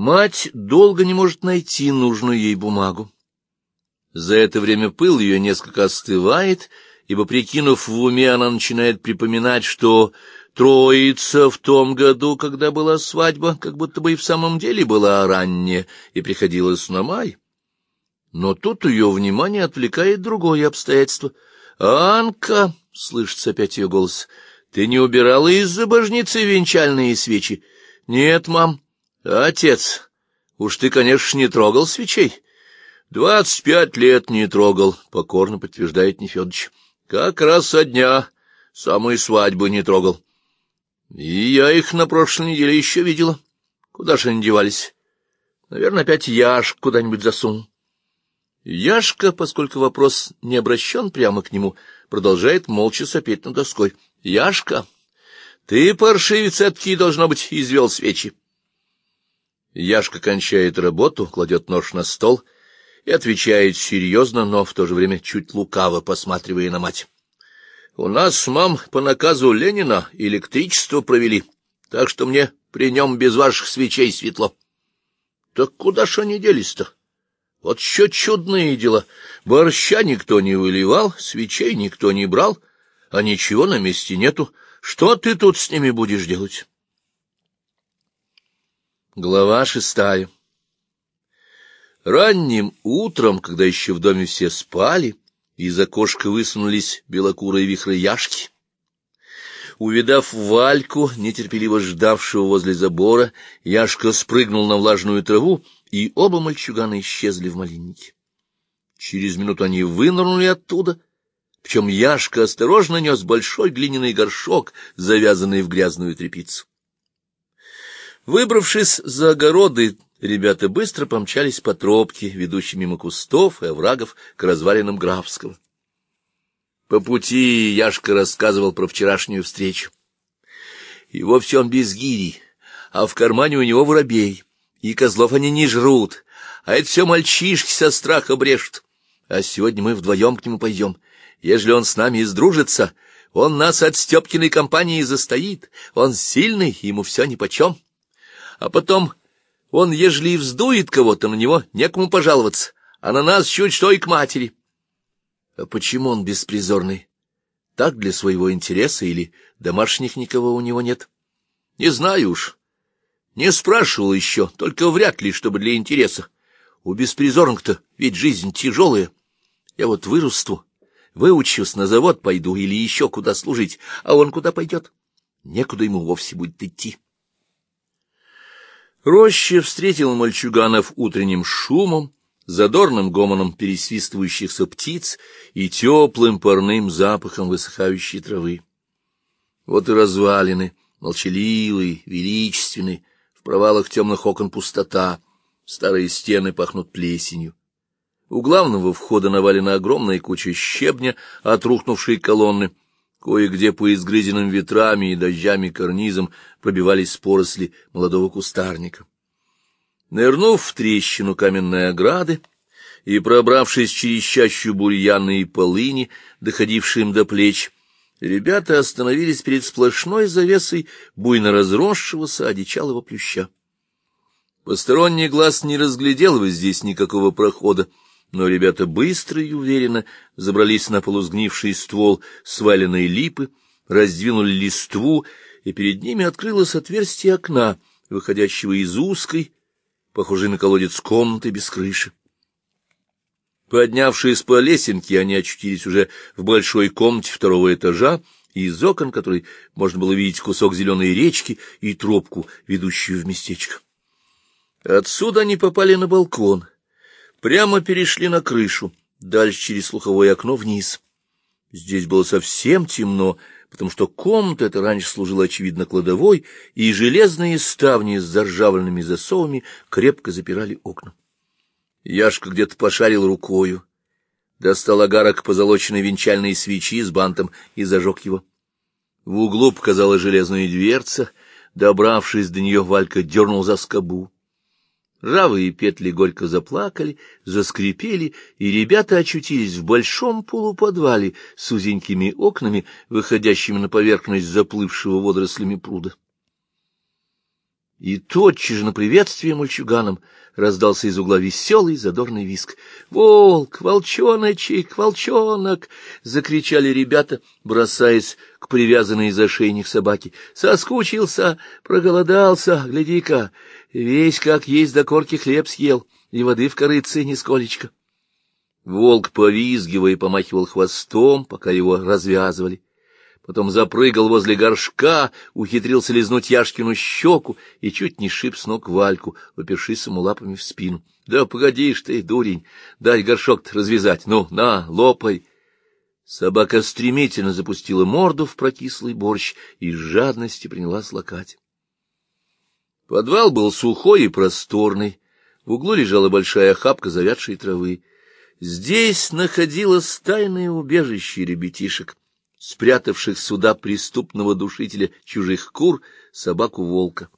Мать долго не может найти нужную ей бумагу. За это время пыл ее несколько остывает, ибо, прикинув в уме, она начинает припоминать, что Троица в том году, когда была свадьба, как будто бы и в самом деле была ранняя и приходилась на май. Но тут ее внимание отвлекает другое обстоятельство. «Анка!» — слышится опять ее голос. «Ты не убирала из-за божницы венчальные свечи?» «Нет, мам». «Отец, уж ты, конечно, не трогал свечей?» «Двадцать пять лет не трогал», — покорно подтверждает Нефедович. «Как раз со дня самой свадьбы не трогал». И я их на прошлой неделе еще видела. Куда же они девались? Наверное, опять Яш куда-нибудь засунул. Яшка, поскольку вопрос не обращен прямо к нему, продолжает молча сопеть над доской. — Яшка, ты, паршивец, отки, должно быть, извел свечи. Яшка кончает работу, кладет нож на стол и отвечает серьезно, но в то же время чуть лукаво, посматривая на мать. У нас, мам, по наказу Ленина электричество провели, так что мне при нем без ваших свечей светло. Так куда ж они делись-то? Вот еще чудные дела. Борща никто не выливал, свечей никто не брал, а ничего на месте нету. Что ты тут с ними будешь делать? Глава шестая Ранним утром, когда еще в доме все спали, из окошка высунулись белокурые вихры яшки. Увидав Вальку, нетерпеливо ждавшего возле забора, Яшка спрыгнул на влажную траву, и оба мальчугана исчезли в малиннике. Через минуту они вынырнули оттуда, причем Яшка осторожно нес большой глиняный горшок, завязанный в грязную тряпицу. Выбравшись за огороды, ребята быстро помчались по тропке, ведущей мимо кустов и оврагов к развалинам Графского. По пути Яшка рассказывал про вчерашнюю встречу. И вовсе он без гири, а в кармане у него воробей, и козлов они не жрут, а это все мальчишки со страха брешут. А сегодня мы вдвоем к нему пойдем. Ежели он с нами и сдружится, он нас от Степкиной компании застоит, он сильный, ему все нипочем. А потом он, ежели и вздует кого-то, на него некому пожаловаться, а на нас чуть что и к матери. А почему он беспризорный? Так для своего интереса или домашних никого у него нет? Не знаю уж. Не спрашивал еще, только вряд ли, чтобы для интереса. У беспризорных-то ведь жизнь тяжелая. Я вот вырасту, выучусь, на завод пойду или еще куда служить, а он куда пойдет? Некуда ему вовсе будет идти. Роща встретил мальчуганов утренним шумом, задорным гомоном пересвистывающихся птиц и теплым парным запахом высыхающей травы. Вот и развалины, молчаливые, величественные, в провалах темных окон пустота, старые стены пахнут плесенью. У главного входа навалена огромная куча щебня от рухнувшей колонны, Кое-где по изгрызенным ветрами и дождями карнизам пробивались поросли молодого кустарника. Нырнув в трещину каменной ограды и пробравшись через чащу бурьяны и полыни, доходившие им до плеч, ребята остановились перед сплошной завесой буйно разросшегося одичалого плюща. Посторонний глаз не разглядел бы здесь никакого прохода, но ребята быстро и уверенно забрались на полузгнивший ствол сваленной липы, раздвинули листву, и перед ними открылось отверстие окна, выходящего из узкой, похожей на колодец комнаты без крыши. Поднявшись по лесенке, они очутились уже в большой комнате второго этажа, из окон которой можно было видеть кусок зеленой речки и тропку, ведущую в местечко. Отсюда они попали на балкон — Прямо перешли на крышу, дальше через слуховое окно вниз. Здесь было совсем темно, потому что комната эта раньше служила, очевидно, кладовой, и железные ставни с заржавленными засовами крепко запирали окна. Яшка где-то пошарил рукою, достал огарок позолоченной венчальной свечи с бантом и зажег его. В углу показала железная дверца, добравшись до нее, Валька дернул за скобу. Ржавые петли горько заплакали, заскрипели, и ребята очутились в большом полуподвале с узенькими окнами, выходящими на поверхность заплывшего водорослями пруда. И тотчас же на приветствие мальчуганам раздался из угла веселый задорный виск. «Волк! Волчоночек! Волчонок!» — закричали ребята, бросаясь к привязанной за шейник собаке. «Соскучился! Проголодался! Гляди-ка! Весь как есть до корки хлеб съел, и воды в корыце нисколечко!» Волк, повизгивая, помахивал хвостом, пока его развязывали потом запрыгал возле горшка, ухитрился лизнуть Яшкину щеку и чуть не шиб с ног Вальку, опершись ему лапами в спину. — Да погоди ж ты, дурень, дай горшок-то развязать. Ну, на, лопай. Собака стремительно запустила морду в прокислый борщ и с жадности принялась лакать. Подвал был сухой и просторный. В углу лежала большая охапка завядшей травы. Здесь находилось тайное убежище ребятишек спрятавших сюда преступного душителя чужих кур, собаку-волка.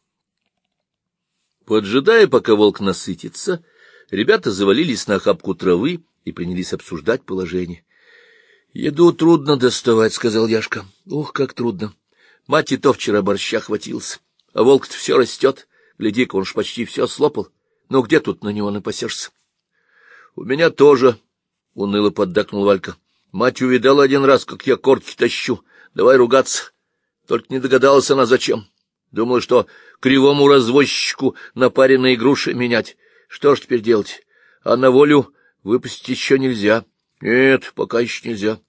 Поджидая, пока волк насытится, ребята завалились на охапку травы и принялись обсуждать положение. — Еду трудно доставать, — сказал Яшка. — Ух, как трудно. Мать и то вчера борща хватился, а волк-то все растет. Гляди-ка, он ж почти все слопал. Ну, где тут на него напасешься? — У меня тоже, — уныло поддакнул Валька. Мать увидала один раз, как я корки тащу. Давай ругаться. Только не догадалась она зачем. Думала, что кривому развозчику напаренные груши менять. Что ж теперь делать? А на волю выпустить еще нельзя. Нет, пока еще нельзя.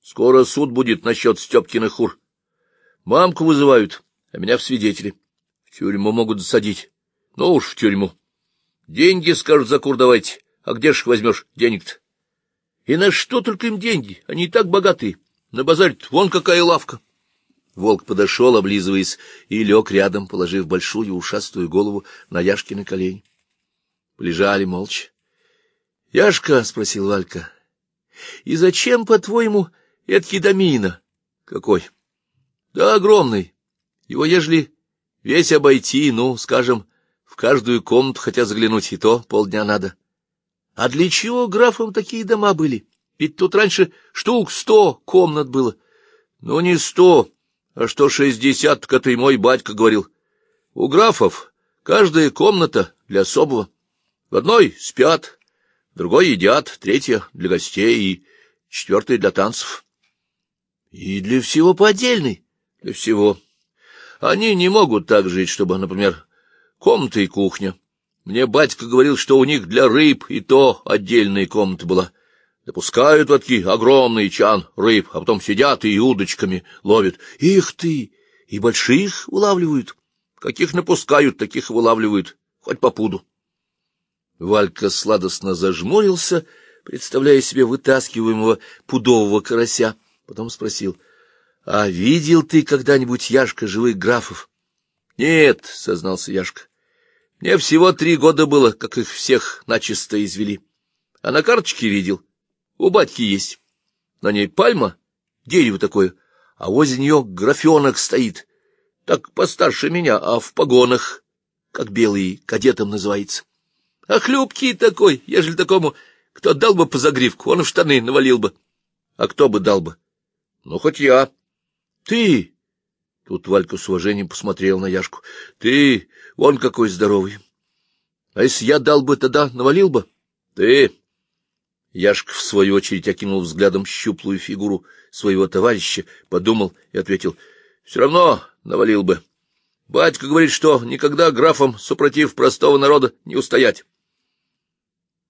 Скоро суд будет насчет Степкиных хур. Мамку вызывают, а меня в свидетели. В тюрьму могут засадить. Ну уж в тюрьму. Деньги, скажут, за кур давайте. А где ж их возьмешь денег-то? И на что только им деньги? Они и так богаты. На базаре вон какая лавка. Волк подошел, облизываясь, и лег рядом, положив большую ушастую голову на Яшкины колени. Лежали молча. — Яшка, — спросил Валька, — и зачем, по-твоему, эткий домина? — Какой? — Да огромный. Его, ежели весь обойти, ну, скажем, в каждую комнату хотя заглянуть, и то полдня надо. — а для чего графам такие дома были? Ведь тут раньше штук сто комнат было. Ну, не сто, а что шестьдесят, как и мой батька говорил. У графов каждая комната для особого. В одной спят, в другой едят, третья для гостей и четвертая для танцев. И для всего по отдельной, для всего. Они не могут так жить, чтобы, например, комната и кухня. Мне батька говорил, что у них для рыб и то отдельная комната была. Допускают вот такие огромный чан рыб, а потом сидят и удочками ловят. Их ты! И больших улавливают. Каких напускают, таких вылавливают. Хоть по пуду. Валька сладостно зажмурился, представляя себе вытаскиваемого пудового карася. Потом спросил, — А видел ты когда-нибудь, Яшка, живых графов? — Нет, — сознался Яшка. Мне всего три года было, как их всех начисто извели. А на карточке видел. У батьки есть. На ней пальма, дерево такое, а возле нее графенок стоит. Так постарше меня, а в погонах, как белый кадетом называется. А хлюпкий такой, ежели такому, кто дал бы по загривку, он в штаны навалил бы. А кто бы дал бы? Ну, хоть я. Ты! Тут Валька с уважением посмотрел на Яшку. Ты вон какой здоровый. А если я дал бы, тогда навалил бы? Ты... Яшка, в свою очередь, окинул взглядом щуплую фигуру своего товарища, подумал и ответил. — Все равно навалил бы. Батька говорит, что никогда графом, супротив простого народа, не устоять.